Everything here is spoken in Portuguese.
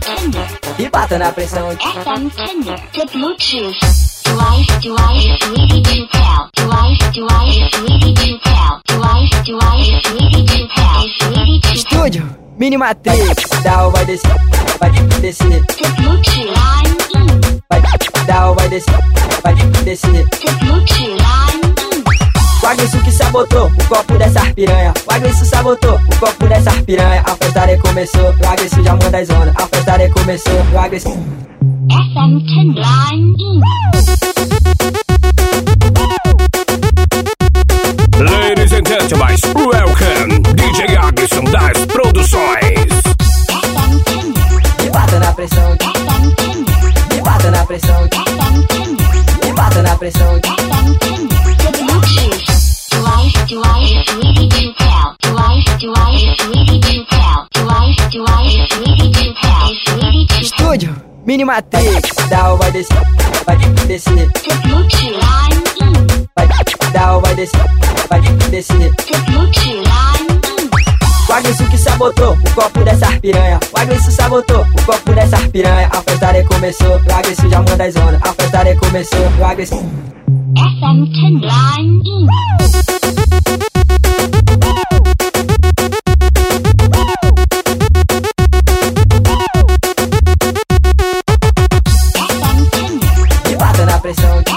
Tender. E bata na pressão. The Bluetooth. Estúdio, Mini Matrix. Down vai descer, vai descer. The Bluetooth. Vai down, vai descer, vai descer. Agriço que sabotou o copo dessa piranha. O Agriço sabotou o copo dessa piranha. A festa recomeçou, o Agriço já manda as zona. A festa recomeçou, o. FM in. Ladies and gentlemen, welcome DJ Agson das Produções. FM Tender. E bata na pressão, FM Tender. e bata na pressão, FM Tender. e bata na pressão. Mini Matrix. Down vai descer, vai descer. Bluetooth. Line in. Vai vai descer, vai descer. O Agriço que sabotou o copo dessa piranha. O Agriço sabotou o copo dessa piranha. A festa recomeçou, o Agriço já manda as zona. A festa recomeçou, o. FM Tender. Line in. pressão